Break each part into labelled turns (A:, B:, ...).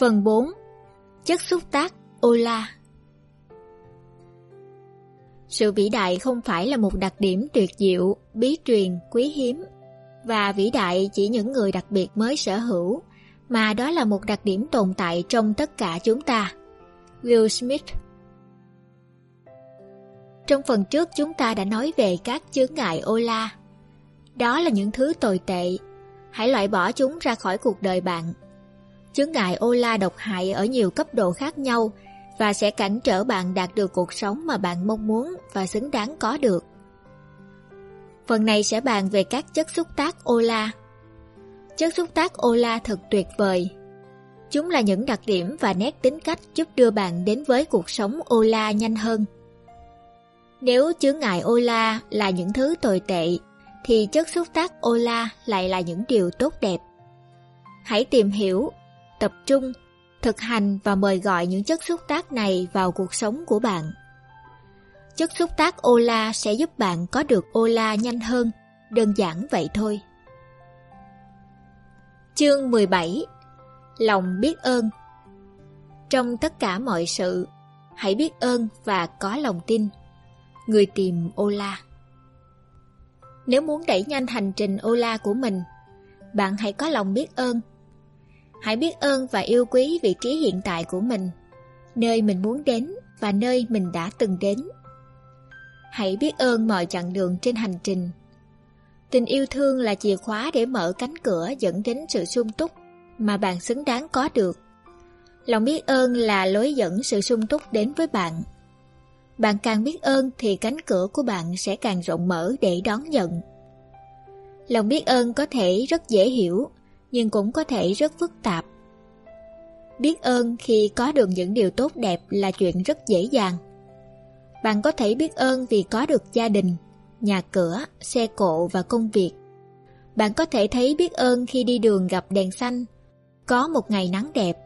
A: Phần 4 Chất xúc tác Ola Sự vĩ đại không phải là một đặc điểm tuyệt diệu, bí truyền, quý hiếm và vĩ đại chỉ những người đặc biệt mới sở hữu mà đó là một đặc điểm tồn tại trong tất cả chúng ta. Will Smith Trong phần trước chúng ta đã nói về các chướng ngại Ola. Đó là những thứ tồi tệ. Hãy loại bỏ chúng ra khỏi cuộc đời bạn. Chướng ngại Ola độc hại ở nhiều cấp độ khác nhau và sẽ cản trở bạn đạt được cuộc sống mà bạn mong muốn và xứng đáng có được. Phần này sẽ bàn về các chất xúc tác Ola. Chất xúc tác Ola thật tuyệt vời. Chúng là những đặc điểm và nét tính cách giúp đưa bạn đến với cuộc sống Ola nhanh hơn. Nếu chướng ngại Ola là những thứ tồi tệ, thì chất xúc tác Ola lại là những điều tốt đẹp. Hãy tìm hiểu, tập trung, thực hành và mời gọi những chất xúc tác này vào cuộc sống của bạn. Chất xúc tác Ola sẽ giúp bạn có được Ola nhanh hơn, đơn giản vậy thôi. Chương 17 Lòng biết ơn Trong tất cả mọi sự, hãy biết ơn và có lòng tin. Người tìm Ola Nếu muốn đẩy nhanh hành trình Ola của mình, bạn hãy có lòng biết ơn. Hãy biết ơn và yêu quý vị trí hiện tại của mình, nơi mình muốn đến và nơi mình đã từng đến. Hãy biết ơn mọi chặng đường trên hành trình. Tình yêu thương là chìa khóa để mở cánh cửa dẫn đến sự sung túc mà bạn xứng đáng có được. Lòng biết ơn là lối dẫn sự sung túc đến với bạn. Bạn càng biết ơn thì cánh cửa của bạn sẽ càng rộng mở để đón nhận. Lòng biết ơn có thể rất dễ hiểu, nhưng cũng có thể rất phức tạp. Biết ơn khi có được những điều tốt đẹp là chuyện rất dễ dàng. Bạn có thể biết ơn vì có được gia đình, nhà cửa, xe cộ và công việc. Bạn có thể thấy biết ơn khi đi đường gặp đèn xanh, có một ngày nắng đẹp,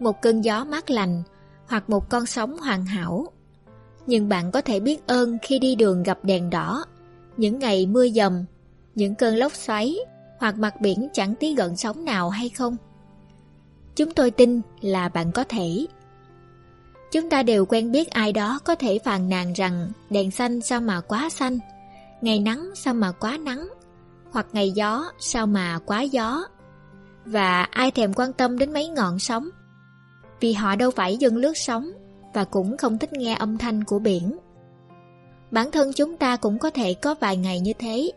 A: một cơn gió mát lành hoặc một con sóng hoàn hảo. Nhưng bạn có thể biết ơn khi đi đường gặp đèn đỏ, những ngày mưa dầm, những cơn lốc xoáy hoặc mặt biển chẳng tí gợn sóng nào hay không? Chúng tôi tin là bạn có thể. Chúng ta đều quen biết ai đó có thể phàn nàn rằng đèn xanh sao mà quá xanh, ngày nắng sao mà quá nắng, hoặc ngày gió sao mà quá gió. Và ai thèm quan tâm đến mấy ngọn sóng, vì họ đâu phải dân lướt sóng và cũng không thích nghe âm thanh của biển. Bản thân chúng ta cũng có thể có vài ngày như thế.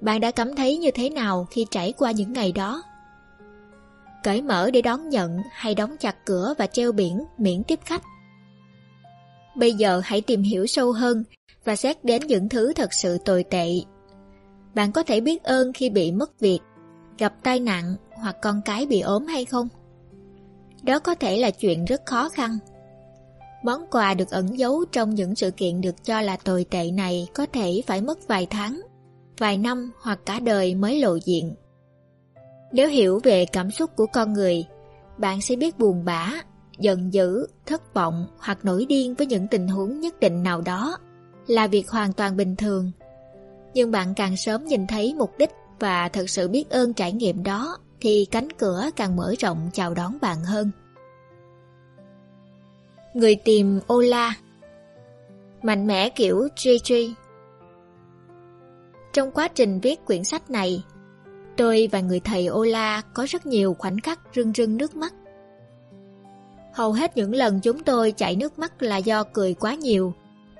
A: Bạn đã cảm thấy như thế nào khi trải qua những ngày đó? cởi mở để đón nhận hay đóng chặt cửa và treo biển miễn tiếp khách. Bây giờ hãy tìm hiểu sâu hơn và xét đến những thứ thật sự tồi tệ. Bạn có thể biết ơn khi bị mất việc, gặp tai nạn hoặc con cái bị ốm hay không? Đó có thể là chuyện rất khó khăn. Món quà được ẩn giấu trong những sự kiện được cho là tồi tệ này có thể phải mất vài tháng, vài năm hoặc cả đời mới lộ diện. Nếu hiểu về cảm xúc của con người, bạn sẽ biết buồn bã, giận dữ, thất vọng hoặc nổi điên với những tình huống nhất định nào đó là việc hoàn toàn bình thường. Nhưng bạn càng sớm nhìn thấy mục đích và thật sự biết ơn trải nghiệm đó thì cánh cửa càng mở rộng chào đón bạn hơn. Người tìm Ola Mạnh mẽ kiểu Gigi trong quá trình viết quyển sách này, Tôi và người thầy Ola có rất nhiều khoảnh khắc rưng rưng nước mắt. Hầu hết những lần chúng tôi chảy nước mắt là do cười quá nhiều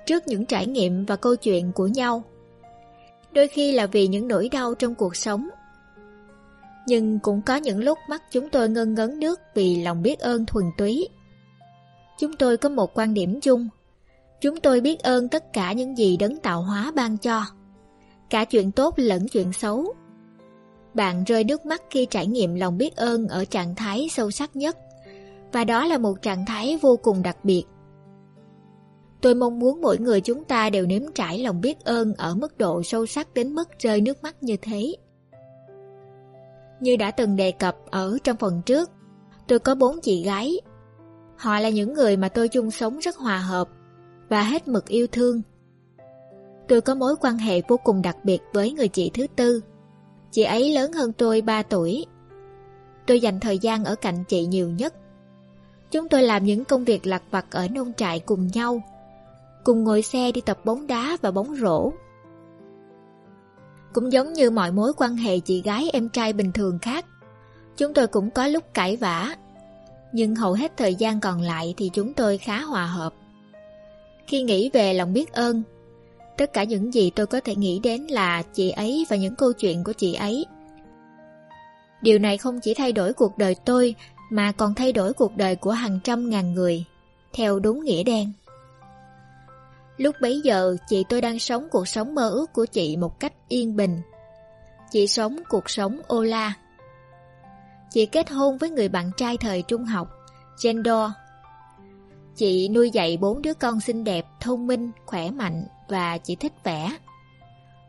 A: trước những trải nghiệm và câu chuyện của nhau. Đôi khi là vì những nỗi đau trong cuộc sống. Nhưng cũng có những lúc mắt chúng tôi ngân ngấn nước vì lòng biết ơn thuần túy. Chúng tôi có một quan điểm chung. Chúng tôi biết ơn tất cả những gì đấng tạo hóa ban cho. Cả chuyện tốt lẫn chuyện xấu bạn rơi nước mắt khi trải nghiệm lòng biết ơn ở trạng thái sâu sắc nhất, và đó là một trạng thái vô cùng đặc biệt. Tôi mong muốn mỗi người chúng ta đều nếm trải lòng biết ơn ở mức độ sâu sắc đến mức rơi nước mắt như thế. Như đã từng đề cập ở trong phần trước, tôi có bốn chị gái. Họ là những người mà tôi chung sống rất hòa hợp và hết mực yêu thương. Tôi có mối quan hệ vô cùng đặc biệt với người chị thứ tư Chị ấy lớn hơn tôi 3 tuổi. tôi dành thời gian ở cạnh chị nhiều nhất. Chúng tôi làm những công việc lặt vặt ở nông trại cùng nhau, cùng ngồi xe đi tập bóng đá và bóng rổ. Cũng giống như mọi mối quan hệ chị gái em trai bình thường khác, chúng tôi cũng có lúc cãi vã, nhưng hầu hết thời gian còn lại thì chúng tôi khá hòa hợp. Khi nghĩ về lòng biết ơn, tất cả những gì tôi có thể nghĩ đến là chị ấy và những câu chuyện của chị ấy. Điều này không chỉ thay đổi cuộc đời tôi mà còn thay đổi cuộc đời của hàng trăm ngàn người, theo đúng nghĩa đen. Lúc bấy giờ, chị tôi đang sống cuộc sống mơ ước của chị một cách yên bình. Chị sống cuộc sống ô la. Chị kết hôn với người bạn trai thời trung học, Jendor. Chị nuôi dạy bốn đứa con xinh đẹp, thông minh, khỏe mạnh và chị thích vẽ.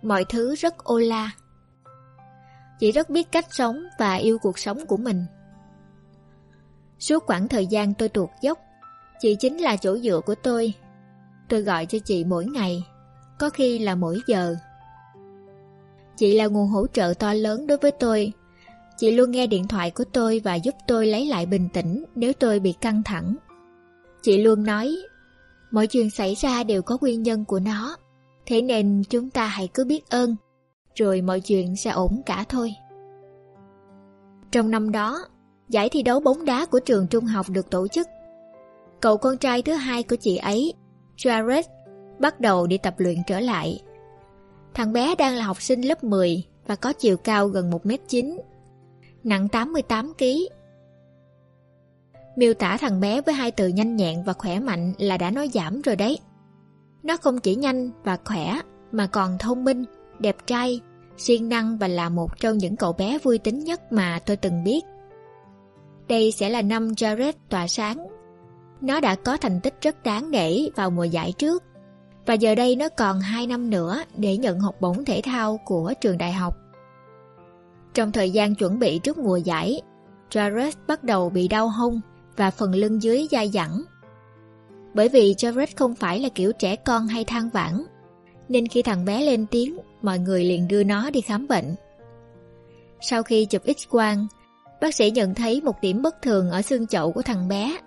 A: Mọi thứ rất ô la. Chị rất biết cách sống và yêu cuộc sống của mình. Suốt khoảng thời gian tôi tuột dốc, chị chính là chỗ dựa của tôi. Tôi gọi cho chị mỗi ngày, có khi là mỗi giờ. Chị là nguồn hỗ trợ to lớn đối với tôi. Chị luôn nghe điện thoại của tôi và giúp tôi lấy lại bình tĩnh nếu tôi bị căng thẳng. Chị luôn nói, mọi chuyện xảy ra đều có nguyên nhân của nó, thế nên chúng ta hãy cứ biết ơn, rồi mọi chuyện sẽ ổn cả thôi. Trong năm đó, giải thi đấu bóng đá của trường trung học được tổ chức. Cậu con trai thứ hai của chị ấy, Jared, bắt đầu đi tập luyện trở lại. Thằng bé đang là học sinh lớp 10 và có chiều cao gần 1m9, nặng 88kg. Miêu tả thằng bé với hai từ nhanh nhẹn và khỏe mạnh là đã nói giảm rồi đấy. Nó không chỉ nhanh và khỏe mà còn thông minh, đẹp trai, siêng năng và là một trong những cậu bé vui tính nhất mà tôi từng biết. Đây sẽ là năm Jared tỏa sáng. Nó đã có thành tích rất đáng nể vào mùa giải trước và giờ đây nó còn 2 năm nữa để nhận học bổng thể thao của trường đại học. Trong thời gian chuẩn bị trước mùa giải, Jared bắt đầu bị đau hông và phần lưng dưới dai dẳng. Bởi vì Jared không phải là kiểu trẻ con hay than vãn, nên khi thằng bé lên tiếng, mọi người liền đưa nó đi khám bệnh. Sau khi chụp x-quang, bác sĩ nhận thấy một điểm bất thường ở xương chậu của thằng bé.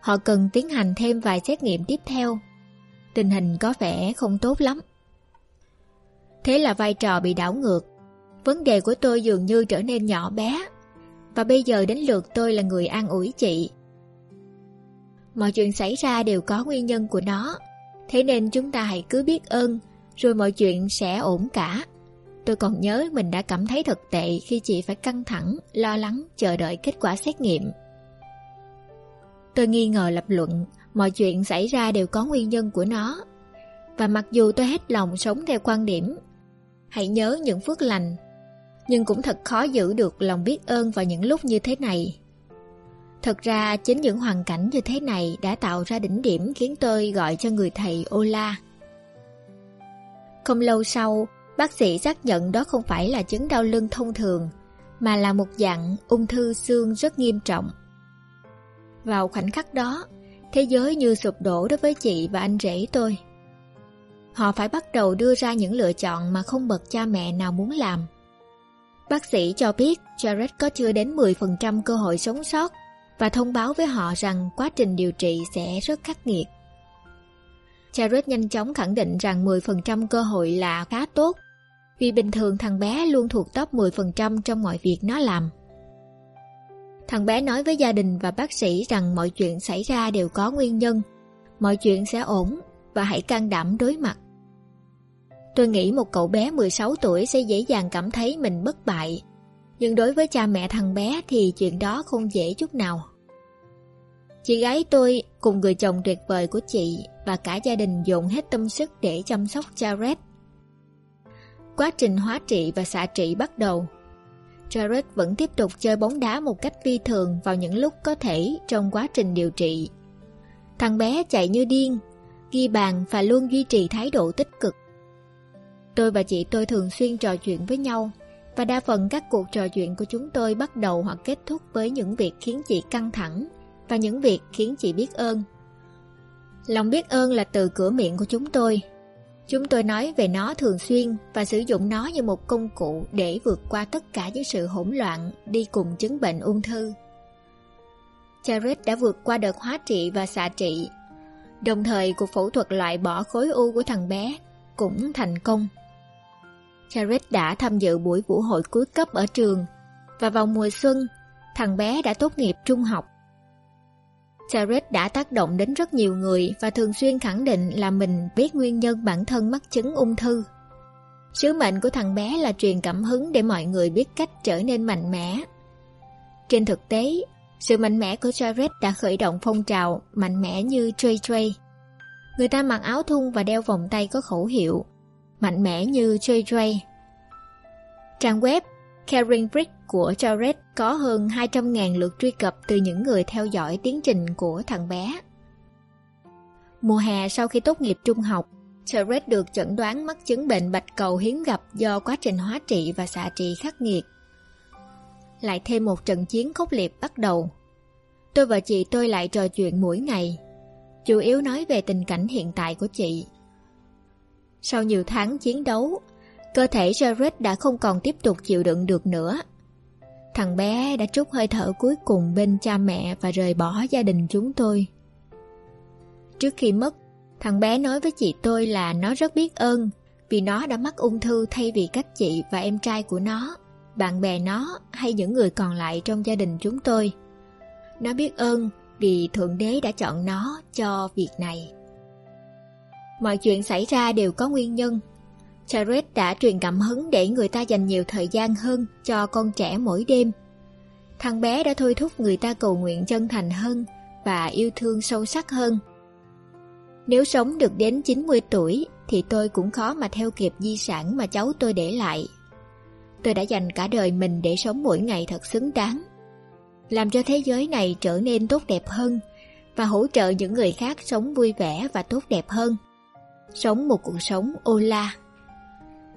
A: Họ cần tiến hành thêm vài xét nghiệm tiếp theo. Tình hình có vẻ không tốt lắm. Thế là vai trò bị đảo ngược. Vấn đề của tôi dường như trở nên nhỏ bé. Và bây giờ đến lượt tôi là người an ủi chị. Mọi chuyện xảy ra đều có nguyên nhân của nó. Thế nên chúng ta hãy cứ biết ơn, rồi mọi chuyện sẽ ổn cả. Tôi còn nhớ mình đã cảm thấy thật tệ khi chị phải căng thẳng, lo lắng, chờ đợi kết quả xét nghiệm. Tôi nghi ngờ lập luận, mọi chuyện xảy ra đều có nguyên nhân của nó. Và mặc dù tôi hết lòng sống theo quan điểm, hãy nhớ những phước lành, nhưng cũng thật khó giữ được lòng biết ơn vào những lúc như thế này. Thật ra chính những hoàn cảnh như thế này đã tạo ra đỉnh điểm khiến tôi gọi cho người thầy Ola. Không lâu sau, Bác sĩ xác nhận đó không phải là chứng đau lưng thông thường, mà là một dạng ung thư xương rất nghiêm trọng. Vào khoảnh khắc đó, thế giới như sụp đổ đối với chị và anh rể tôi. Họ phải bắt đầu đưa ra những lựa chọn mà không bậc cha mẹ nào muốn làm. Bác sĩ cho biết Jared có chưa đến 10% cơ hội sống sót và thông báo với họ rằng quá trình điều trị sẽ rất khắc nghiệt. Jared nhanh chóng khẳng định rằng 10% cơ hội là khá tốt vì bình thường thằng bé luôn thuộc top 10% trong mọi việc nó làm. Thằng bé nói với gia đình và bác sĩ rằng mọi chuyện xảy ra đều có nguyên nhân, mọi chuyện sẽ ổn và hãy can đảm đối mặt. Tôi nghĩ một cậu bé 16 tuổi sẽ dễ dàng cảm thấy mình bất bại, nhưng đối với cha mẹ thằng bé thì chuyện đó không dễ chút nào. Chị gái tôi cùng người chồng tuyệt vời của chị và cả gia đình dồn hết tâm sức để chăm sóc Jared. Quá trình hóa trị và xạ trị bắt đầu. Jared vẫn tiếp tục chơi bóng đá một cách phi thường vào những lúc có thể trong quá trình điều trị. Thằng bé chạy như điên, ghi bàn và luôn duy trì thái độ tích cực. Tôi và chị tôi thường xuyên trò chuyện với nhau, và đa phần các cuộc trò chuyện của chúng tôi bắt đầu hoặc kết thúc với những việc khiến chị căng thẳng và những việc khiến chị biết ơn. Lòng biết ơn là từ cửa miệng của chúng tôi Chúng tôi nói về nó thường xuyên và sử dụng nó như một công cụ để vượt qua tất cả những sự hỗn loạn, đi cùng chứng bệnh ung thư. Jared đã vượt qua đợt hóa trị và xạ trị. Đồng thời cuộc phẫu thuật loại bỏ khối u của thằng bé cũng thành công. Jared đã tham dự buổi vũ hội cuối cấp ở trường và vào mùa xuân, thằng bé đã tốt nghiệp trung học. Jared đã tác động đến rất nhiều người và thường xuyên khẳng định là mình biết nguyên nhân bản thân mắc chứng ung thư. Sứ mệnh của thằng bé là truyền cảm hứng để mọi người biết cách trở nên mạnh mẽ. Trên thực tế, sự mạnh mẽ của Jared đã khởi động phong trào mạnh mẽ như Trey Trey. Người ta mặc áo thun và đeo vòng tay có khẩu hiệu mạnh mẽ như JJ. Trang web Caring Brick của Jared có hơn 200.000 lượt truy cập từ những người theo dõi tiến trình của thằng bé. Mùa hè sau khi tốt nghiệp trung học, Jared được chẩn đoán mắc chứng bệnh bạch cầu hiếm gặp do quá trình hóa trị và xạ trị khắc nghiệt. Lại thêm một trận chiến khốc liệt bắt đầu. Tôi và chị tôi lại trò chuyện mỗi ngày, chủ yếu nói về tình cảnh hiện tại của chị. Sau nhiều tháng chiến đấu, cơ thể Jared đã không còn tiếp tục chịu đựng được nữa. Thằng bé đã trút hơi thở cuối cùng bên cha mẹ và rời bỏ gia đình chúng tôi. Trước khi mất, thằng bé nói với chị tôi là nó rất biết ơn vì nó đã mắc ung thư thay vì các chị và em trai của nó, bạn bè nó hay những người còn lại trong gia đình chúng tôi. Nó biết ơn vì Thượng Đế đã chọn nó cho việc này. Mọi chuyện xảy ra đều có nguyên nhân. Jared đã truyền cảm hứng để người ta dành nhiều thời gian hơn cho con trẻ mỗi đêm. Thằng bé đã thôi thúc người ta cầu nguyện chân thành hơn và yêu thương sâu sắc hơn. Nếu sống được đến 90 tuổi thì tôi cũng khó mà theo kịp di sản mà cháu tôi để lại. Tôi đã dành cả đời mình để sống mỗi ngày thật xứng đáng. Làm cho thế giới này trở nên tốt đẹp hơn và hỗ trợ những người khác sống vui vẻ và tốt đẹp hơn. Sống một cuộc sống ô la.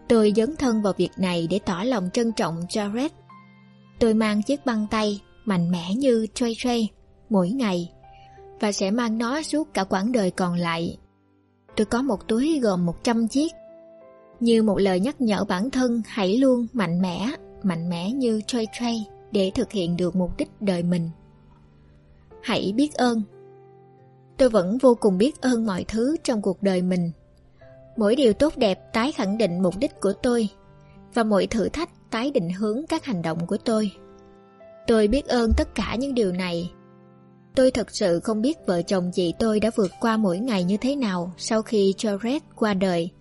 A: Tôi dấn thân vào việc này để tỏ lòng trân trọng Jared. Tôi mang chiếc băng tay mạnh mẽ như Trey Trey mỗi ngày và sẽ mang nó suốt cả quãng đời còn lại. Tôi có một túi gồm 100 chiếc. Như một lời nhắc nhở bản thân hãy luôn mạnh mẽ, mạnh mẽ như Trey Trey để thực hiện được mục đích đời mình. Hãy biết ơn. Tôi vẫn vô cùng biết ơn mọi thứ trong cuộc đời mình. Mỗi điều tốt đẹp tái khẳng định mục đích của tôi và mỗi thử thách tái định hướng các hành động của tôi. Tôi biết ơn tất cả những điều này. Tôi thật sự không biết vợ chồng chị tôi đã vượt qua mỗi ngày như thế nào sau khi Jared qua đời.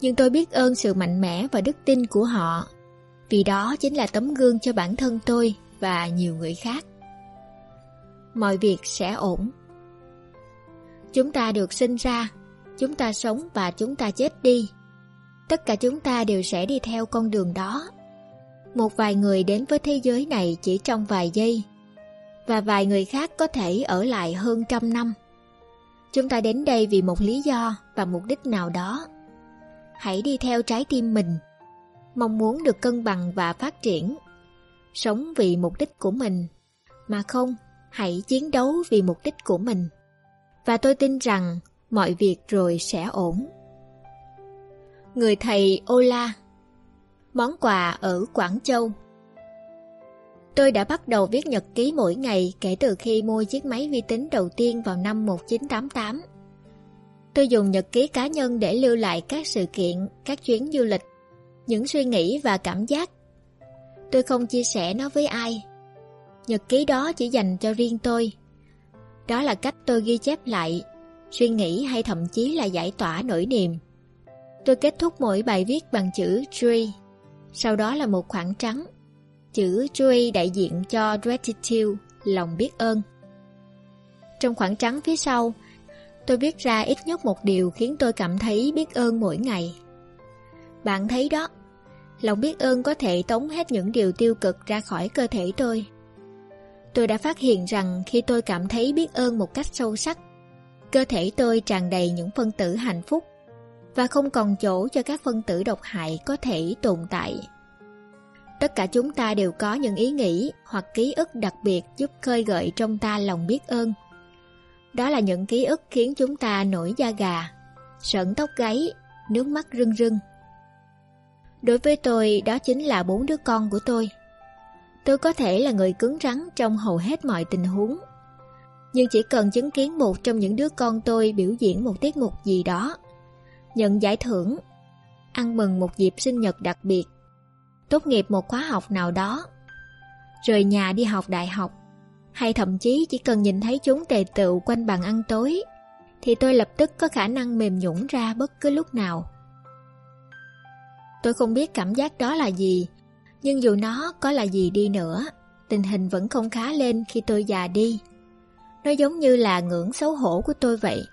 A: Nhưng tôi biết ơn sự mạnh mẽ và đức tin của họ, vì đó chính là tấm gương cho bản thân tôi và nhiều người khác. Mọi việc sẽ ổn. Chúng ta được sinh ra Chúng ta sống và chúng ta chết đi. Tất cả chúng ta đều sẽ đi theo con đường đó. Một vài người đến với thế giới này chỉ trong vài giây, và vài người khác có thể ở lại hơn trăm năm. Chúng ta đến đây vì một lý do và mục đích nào đó. Hãy đi theo trái tim mình, mong muốn được cân bằng và phát triển. Sống vì mục đích của mình, mà không, hãy chiến đấu vì mục đích của mình. Và tôi tin rằng mọi việc rồi sẽ ổn. Người thầy Ola Món quà ở Quảng Châu Tôi đã bắt đầu viết nhật ký mỗi ngày kể từ khi mua chiếc máy vi tính đầu tiên vào năm 1988. Tôi dùng nhật ký cá nhân để lưu lại các sự kiện, các chuyến du lịch, những suy nghĩ và cảm giác. Tôi không chia sẻ nó với ai. Nhật ký đó chỉ dành cho riêng tôi. Đó là cách tôi ghi chép lại suy nghĩ hay thậm chí là giải tỏa nỗi niềm. Tôi kết thúc mỗi bài viết bằng chữ Tree, sau đó là một khoảng trắng. Chữ Tree đại diện cho gratitude, lòng biết ơn. Trong khoảng trắng phía sau, tôi viết ra ít nhất một điều khiến tôi cảm thấy biết ơn mỗi ngày. Bạn thấy đó, lòng biết ơn có thể tống hết những điều tiêu cực ra khỏi cơ thể tôi. Tôi đã phát hiện rằng khi tôi cảm thấy biết ơn một cách sâu sắc, Cơ thể tôi tràn đầy những phân tử hạnh phúc và không còn chỗ cho các phân tử độc hại có thể tồn tại. Tất cả chúng ta đều có những ý nghĩ hoặc ký ức đặc biệt giúp khơi gợi trong ta lòng biết ơn. Đó là những ký ức khiến chúng ta nổi da gà, sởn tóc gáy nước mắt rưng rưng. Đối với tôi, đó chính là bốn đứa con của tôi. Tôi có thể là người cứng rắn trong hầu hết mọi tình huống. Nhưng chỉ cần chứng kiến một trong những đứa con tôi biểu diễn một tiết mục gì đó, nhận giải thưởng, ăn mừng một dịp sinh nhật đặc biệt, tốt nghiệp một khóa học nào đó, rời nhà đi học đại học, hay thậm chí chỉ cần nhìn thấy chúng tề tựu quanh bàn ăn tối, thì tôi lập tức có khả năng mềm nhũn ra bất cứ lúc nào. Tôi không biết cảm giác đó là gì, nhưng dù nó có là gì đi nữa, tình hình vẫn không khá lên khi tôi già đi. Nó giống như là ngưỡng xấu hổ của tôi vậy.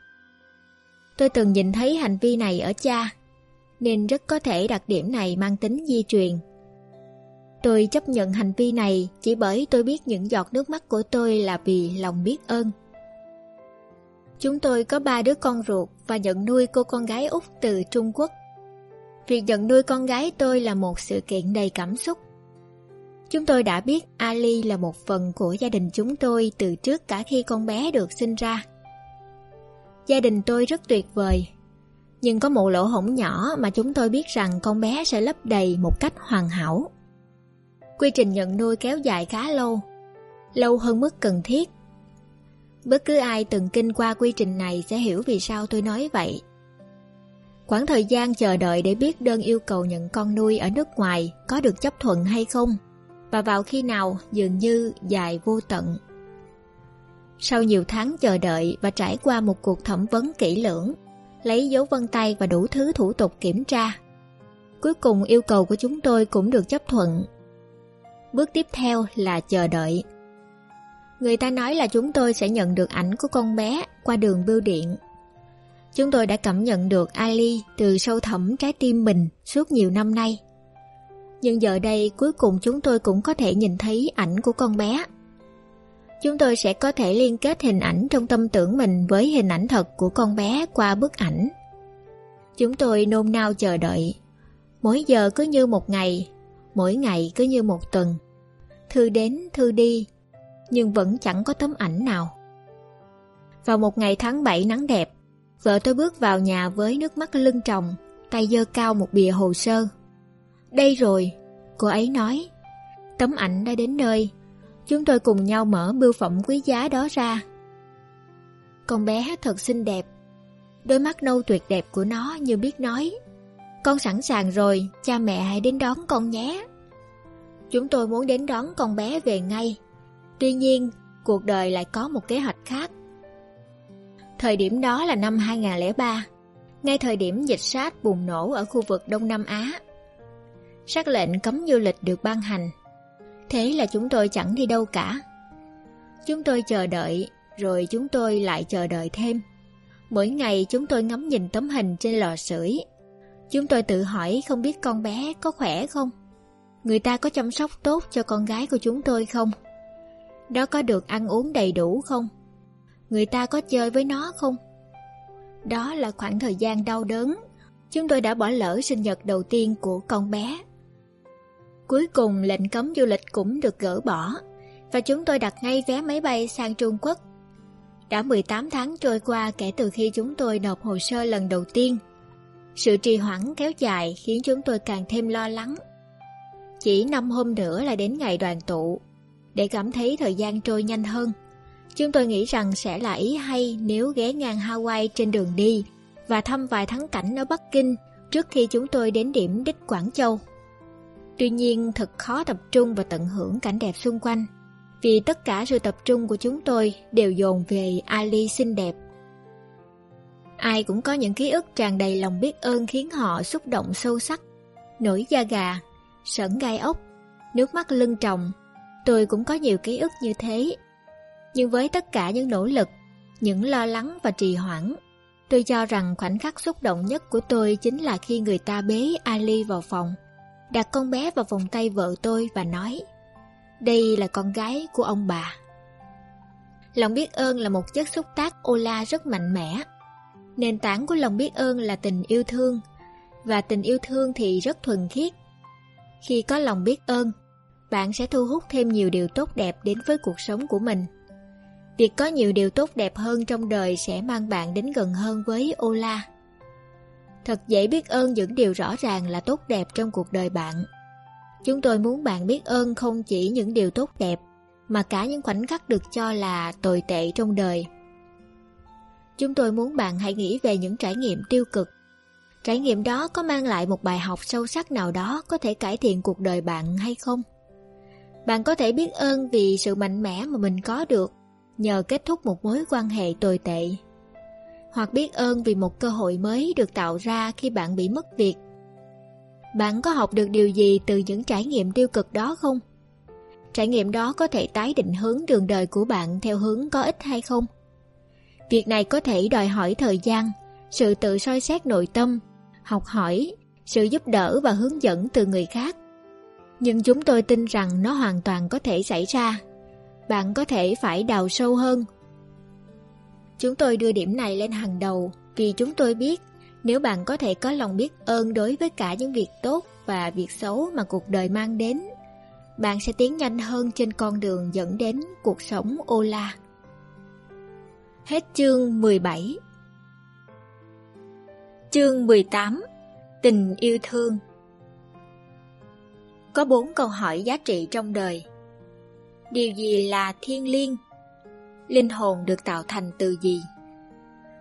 A: Tôi từng nhìn thấy hành vi này ở cha, nên rất có thể đặc điểm này mang tính di truyền. Tôi chấp nhận hành vi này chỉ bởi tôi biết những giọt nước mắt của tôi là vì lòng biết ơn. Chúng tôi có ba đứa con ruột và nhận nuôi cô con gái Úc từ Trung Quốc. Việc nhận nuôi con gái tôi là một sự kiện đầy cảm xúc. Chúng tôi đã biết Ali là một phần của gia đình chúng tôi từ trước cả khi con bé được sinh ra. Gia đình tôi rất tuyệt vời, nhưng có một lỗ hổng nhỏ mà chúng tôi biết rằng con bé sẽ lấp đầy một cách hoàn hảo. Quy trình nhận nuôi kéo dài khá lâu, lâu hơn mức cần thiết. Bất cứ ai từng kinh qua quy trình này sẽ hiểu vì sao tôi nói vậy. Khoảng thời gian chờ đợi để biết đơn yêu cầu nhận con nuôi ở nước ngoài có được chấp thuận hay không và vào khi nào dường như dài vô tận. Sau nhiều tháng chờ đợi và trải qua một cuộc thẩm vấn kỹ lưỡng, lấy dấu vân tay và đủ thứ thủ tục kiểm tra, cuối cùng yêu cầu của chúng tôi cũng được chấp thuận. Bước tiếp theo là chờ đợi. Người ta nói là chúng tôi sẽ nhận được ảnh của con bé qua đường bưu điện Chúng tôi đã cảm nhận được Ali từ sâu thẳm trái tim mình suốt nhiều năm nay. Nhưng giờ đây cuối cùng chúng tôi cũng có thể nhìn thấy ảnh của con bé. Chúng tôi sẽ có thể liên kết hình ảnh trong tâm tưởng mình với hình ảnh thật của con bé qua bức ảnh. Chúng tôi nôn nao chờ đợi. Mỗi giờ cứ như một ngày, mỗi ngày cứ như một tuần. Thư đến, thư đi, nhưng vẫn chẳng có tấm ảnh nào. Vào một ngày tháng 7 nắng đẹp, Vợ tôi bước vào nhà với nước mắt lưng tròng, tay giơ cao một bìa hồ sơ. Đây rồi, cô ấy nói. Tấm ảnh đã đến nơi, chúng tôi cùng nhau mở bưu phẩm quý giá đó ra. Con bé thật xinh đẹp, đôi mắt nâu tuyệt đẹp của nó như biết nói. Con sẵn sàng rồi, cha mẹ hãy đến đón con nhé. Chúng tôi muốn đến đón con bé về ngay. Tuy nhiên, cuộc đời lại có một kế hoạch khác. Thời điểm đó là năm 2003, ngay thời điểm dịch sát bùng nổ ở khu vực Đông Nam Á. Sắc lệnh cấm du lịch được ban hành, thế là chúng tôi chẳng đi đâu cả. Chúng tôi chờ đợi, rồi chúng tôi lại chờ đợi thêm. Mỗi ngày chúng tôi ngắm nhìn tấm hình trên lò sưởi. Chúng tôi tự hỏi không biết con bé có khỏe không? Người ta có chăm sóc tốt cho con gái của chúng tôi không? Đó có được ăn uống đầy đủ không? người ta có chơi với nó không? Đó là khoảng thời gian đau đớn. Chúng tôi đã bỏ lỡ sinh nhật đầu tiên của con bé. Cuối cùng lệnh cấm du lịch cũng được gỡ bỏ và chúng tôi đặt ngay vé máy bay sang Trung Quốc. Đã 18 tháng trôi qua kể từ khi chúng tôi nộp hồ sơ lần đầu tiên. Sự trì hoãn kéo dài khiến chúng tôi càng thêm lo lắng. Chỉ 5 hôm nữa là đến ngày đoàn tụ. Để cảm thấy thời gian trôi nhanh hơn, Chúng tôi nghĩ rằng sẽ là ý hay nếu ghé ngang Hawaii trên đường đi và thăm vài thắng cảnh ở Bắc Kinh trước khi chúng tôi đến điểm đích Quảng Châu. Tuy nhiên thật khó tập trung và tận hưởng cảnh đẹp xung quanh vì tất cả sự tập trung của chúng tôi đều dồn về Ali xinh đẹp. Ai cũng có những ký ức tràn đầy lòng biết ơn khiến họ xúc động sâu sắc, nổi da gà, sởn gai ốc, nước mắt lưng tròng. Tôi cũng có nhiều ký ức như thế nhưng với tất cả những nỗ lực, những lo lắng và trì hoãn, tôi cho rằng khoảnh khắc xúc động nhất của tôi chính là khi người ta bế Ali vào phòng, đặt con bé vào vòng tay vợ tôi và nói Đây là con gái của ông bà. Lòng biết ơn là một chất xúc tác Ola rất mạnh mẽ. Nền tảng của lòng biết ơn là tình yêu thương, và tình yêu thương thì rất thuần khiết. Khi có lòng biết ơn, bạn sẽ thu hút thêm nhiều điều tốt đẹp đến với cuộc sống của mình. Việc có nhiều điều tốt đẹp hơn trong đời sẽ mang bạn đến gần hơn với Ola. Thật dễ biết ơn những điều rõ ràng là tốt đẹp trong cuộc đời bạn. Chúng tôi muốn bạn biết ơn không chỉ những điều tốt đẹp, mà cả những khoảnh khắc được cho là tồi tệ trong đời. Chúng tôi muốn bạn hãy nghĩ về những trải nghiệm tiêu cực. Trải nghiệm đó có mang lại một bài học sâu sắc nào đó có thể cải thiện cuộc đời bạn hay không? Bạn có thể biết ơn vì sự mạnh mẽ mà mình có được nhờ kết thúc một mối quan hệ tồi tệ. Hoặc biết ơn vì một cơ hội mới được tạo ra khi bạn bị mất việc. Bạn có học được điều gì từ những trải nghiệm tiêu cực đó không? Trải nghiệm đó có thể tái định hướng đường đời của bạn theo hướng có ích hay không? Việc này có thể đòi hỏi thời gian, sự tự soi xét nội tâm, học hỏi, sự giúp đỡ và hướng dẫn từ người khác. Nhưng chúng tôi tin rằng nó hoàn toàn có thể xảy ra. Bạn có thể phải đào sâu hơn. Chúng tôi đưa điểm này lên hàng đầu vì chúng tôi biết nếu bạn có thể có lòng biết ơn đối với cả những việc tốt và việc xấu mà cuộc đời mang đến, bạn sẽ tiến nhanh hơn trên con đường dẫn đến cuộc sống ô la. Hết chương 17 Chương 18 Tình yêu thương Có bốn câu hỏi giá trị trong đời Điều gì là thiên liêng? Linh hồn được tạo thành từ gì?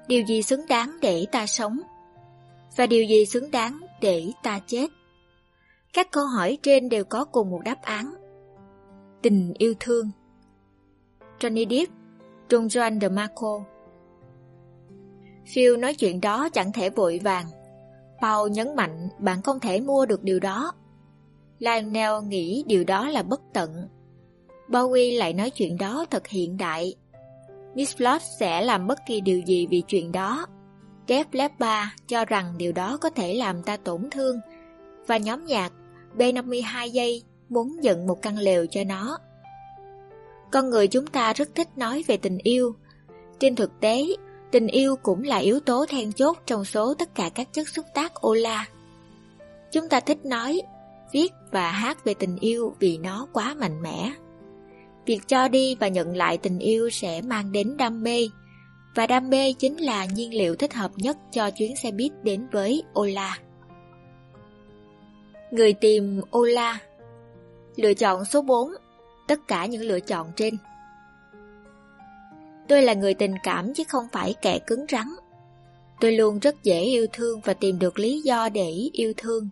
A: Điều gì xứng đáng để ta sống? Và điều gì xứng đáng để ta chết? Các câu hỏi trên đều có cùng một đáp án. Tình yêu thương Johnny Depp Don Juan DeMarco Phil nói chuyện đó chẳng thể vội vàng. Paul nhấn mạnh bạn không thể mua được điều đó. Lionel nghĩ điều đó là bất tận. Bowie lại nói chuyện đó thật hiện đại. Miss Blood sẽ làm bất kỳ điều gì vì chuyện đó. Def Leppard cho rằng điều đó có thể làm ta tổn thương và nhóm nhạc B52 giây muốn dựng một căn lều cho nó. Con người chúng ta rất thích nói về tình yêu. Trên thực tế, tình yêu cũng là yếu tố then chốt trong số tất cả các chất xúc tác Ola. Chúng ta thích nói, viết và hát về tình yêu vì nó quá mạnh mẽ. Việc cho đi và nhận lại tình yêu sẽ mang đến đam mê, và đam mê chính là nhiên liệu thích hợp nhất cho chuyến xe buýt đến với Ola. Người tìm Ola. Lựa chọn số 4 Tất cả những lựa chọn trên. Tôi là người tình cảm chứ không phải kẻ cứng rắn. Tôi luôn rất dễ yêu thương và tìm được lý do để yêu thương.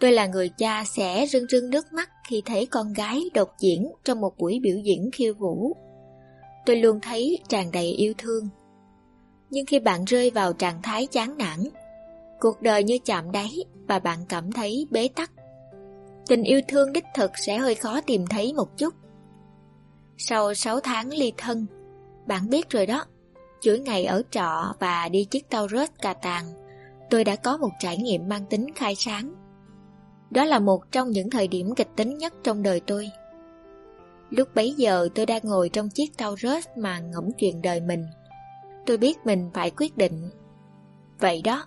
A: Tôi là người cha sẽ rưng rưng nước mắt khi thấy con gái độc diễn trong một buổi biểu diễn khiêu vũ. Tôi luôn thấy tràn đầy yêu thương. Nhưng khi bạn rơi vào trạng thái chán nản, cuộc đời như chạm đáy và bạn cảm thấy bế tắc, tình yêu thương đích thực sẽ hơi khó tìm thấy một chút. Sau 6 tháng ly thân, bạn biết rồi đó, chuỗi ngày ở trọ và đi chiếc tàu rớt cà tàng, tôi đã có một trải nghiệm mang tính khai sáng. Đó là một trong những thời điểm kịch tính nhất trong đời tôi. Lúc bấy giờ tôi đang ngồi trong chiếc tàu rớt mà ngẫm chuyện đời mình. Tôi biết mình phải quyết định. Vậy đó,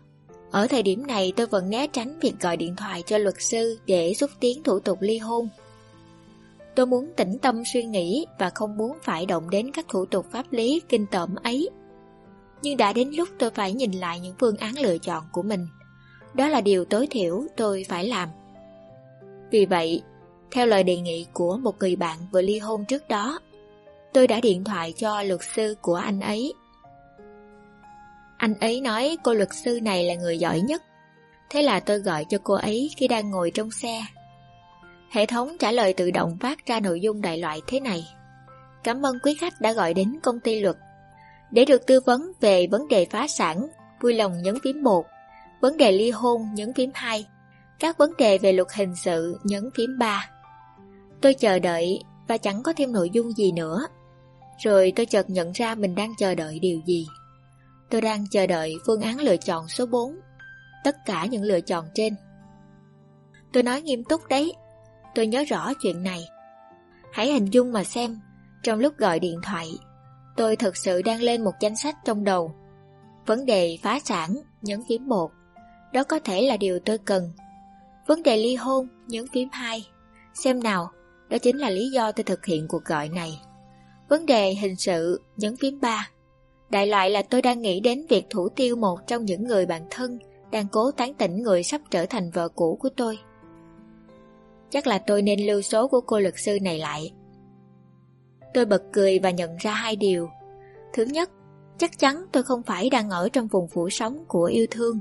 A: ở thời điểm này tôi vẫn né tránh việc gọi điện thoại cho luật sư để xúc tiến thủ tục ly hôn. Tôi muốn tĩnh tâm suy nghĩ và không muốn phải động đến các thủ tục pháp lý kinh tởm ấy. Nhưng đã đến lúc tôi phải nhìn lại những phương án lựa chọn của mình. Đó là điều tối thiểu tôi phải làm. Vì vậy, theo lời đề nghị của một người bạn vừa ly hôn trước đó, tôi đã điện thoại cho luật sư của anh ấy. Anh ấy nói cô luật sư này là người giỏi nhất, thế là tôi gọi cho cô ấy khi đang ngồi trong xe. Hệ thống trả lời tự động phát ra nội dung đại loại thế này. Cảm ơn quý khách đã gọi đến công ty luật. Để được tư vấn về vấn đề phá sản, vui lòng nhấn phím 1, vấn đề ly hôn nhấn phím 2, các vấn đề về luật hình sự nhấn phím 3. Tôi chờ đợi và chẳng có thêm nội dung gì nữa. Rồi tôi chợt nhận ra mình đang chờ đợi điều gì. Tôi đang chờ đợi phương án lựa chọn số 4. Tất cả những lựa chọn trên. Tôi nói nghiêm túc đấy. Tôi nhớ rõ chuyện này. Hãy hình dung mà xem, trong lúc gọi điện thoại, tôi thực sự đang lên một danh sách trong đầu. Vấn đề phá sản, nhấn phím 1. Đó có thể là điều tôi cần. Vấn đề ly hôn, nhấn phím 2. Xem nào, đó chính là lý do tôi thực hiện cuộc gọi này. Vấn đề hình sự, nhấn phím 3. Đại loại là tôi đang nghĩ đến việc thủ tiêu một trong những người bạn thân đang cố tán tỉnh người sắp trở thành vợ cũ của tôi. Chắc là tôi nên lưu số của cô luật sư này lại. Tôi bật cười và nhận ra hai điều. Thứ nhất, chắc chắn tôi không phải đang ở trong vùng phủ sóng của yêu thương.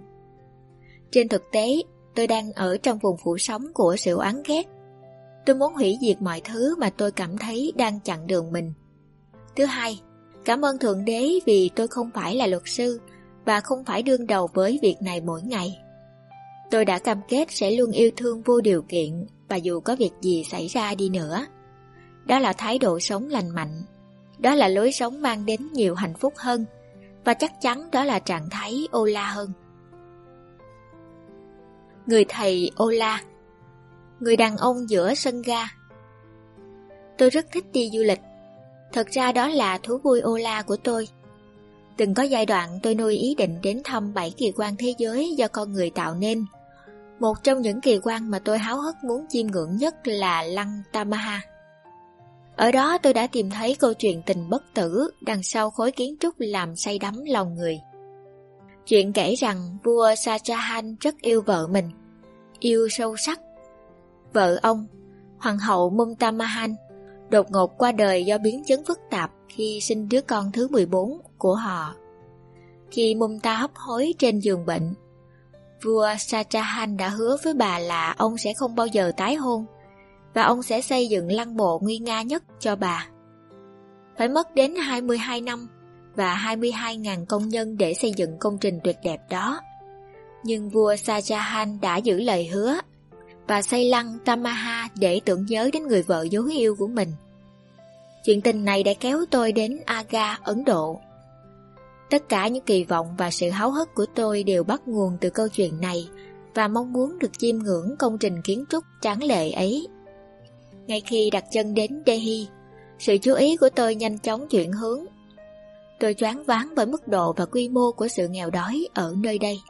A: Trên thực tế, tôi đang ở trong vùng phủ sóng của sự oán ghét. Tôi muốn hủy diệt mọi thứ mà tôi cảm thấy đang chặn đường mình. Thứ hai, cảm ơn Thượng Đế vì tôi không phải là luật sư và không phải đương đầu với việc này mỗi ngày. Tôi đã cam kết sẽ luôn yêu thương vô điều kiện và dù có việc gì xảy ra đi nữa. Đó là thái độ sống lành mạnh. Đó là lối sống mang đến nhiều hạnh phúc hơn và chắc chắn đó là trạng thái ô la hơn. Người thầy Ola, Người đàn ông giữa sân ga Tôi rất thích đi du lịch. Thật ra đó là thú vui Ola của tôi. Từng có giai đoạn tôi nuôi ý định đến thăm bảy kỳ quan thế giới do con người tạo nên. Một trong những kỳ quan mà tôi háo hức muốn chiêm ngưỡng nhất là Lăng Tamaha. Ở đó tôi đã tìm thấy câu chuyện tình bất tử đằng sau khối kiến trúc làm say đắm lòng người. Chuyện kể rằng vua Sajahan rất yêu vợ mình, yêu sâu sắc. Vợ ông, hoàng hậu Mumtaz Mahal, đột ngột qua đời do biến chứng phức tạp khi sinh đứa con thứ 14 của họ. Khi Mumtaz hấp hối trên giường bệnh, vua Sajahan đã hứa với bà là ông sẽ không bao giờ tái hôn và ông sẽ xây dựng lăng mộ nguy nga nhất cho bà. Phải mất đến 22 năm và 22.000 công nhân để xây dựng công trình tuyệt đẹp đó. Nhưng vua Sajahan đã giữ lời hứa và xây lăng Tamaha để tưởng nhớ đến người vợ dấu yêu của mình. Chuyện tình này đã kéo tôi đến Agra, Ấn Độ. Tất cả những kỳ vọng và sự háo hức của tôi đều bắt nguồn từ câu chuyện này và mong muốn được chiêm ngưỡng công trình kiến trúc tráng lệ ấy. Ngay khi đặt chân đến Delhi, sự chú ý của tôi nhanh chóng chuyển hướng. Tôi choáng váng bởi mức độ và quy mô của sự nghèo đói ở nơi đây.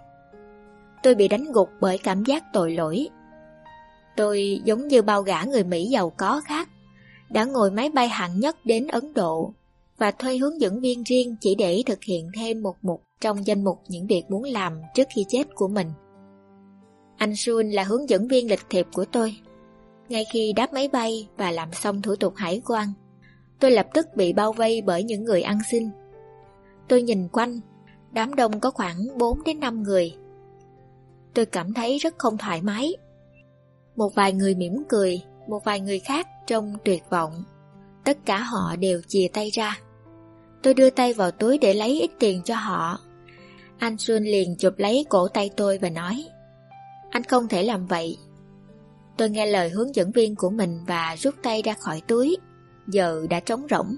A: Tôi bị đánh gục bởi cảm giác tội lỗi. Tôi giống như bao gã người Mỹ giàu có khác, đã ngồi máy bay hạng nhất đến Ấn Độ và thuê hướng dẫn viên riêng chỉ để thực hiện thêm một mục trong danh mục những việc muốn làm trước khi chết của mình. Anh Sun là hướng dẫn viên lịch thiệp của tôi. Ngay khi đáp máy bay và làm xong thủ tục hải quan, tôi lập tức bị bao vây bởi những người ăn xin. Tôi nhìn quanh, đám đông có khoảng 4 đến 5 người. Tôi cảm thấy rất không thoải mái. Một vài người mỉm cười, một vài người khác trông tuyệt vọng. Tất cả họ đều chìa tay ra. Tôi đưa tay vào túi để lấy ít tiền cho họ. Anh Xuân liền chụp lấy cổ tay tôi và nói Anh không thể làm vậy. Tôi nghe lời hướng dẫn viên của mình và rút tay ra khỏi túi. Giờ đã trống rỗng.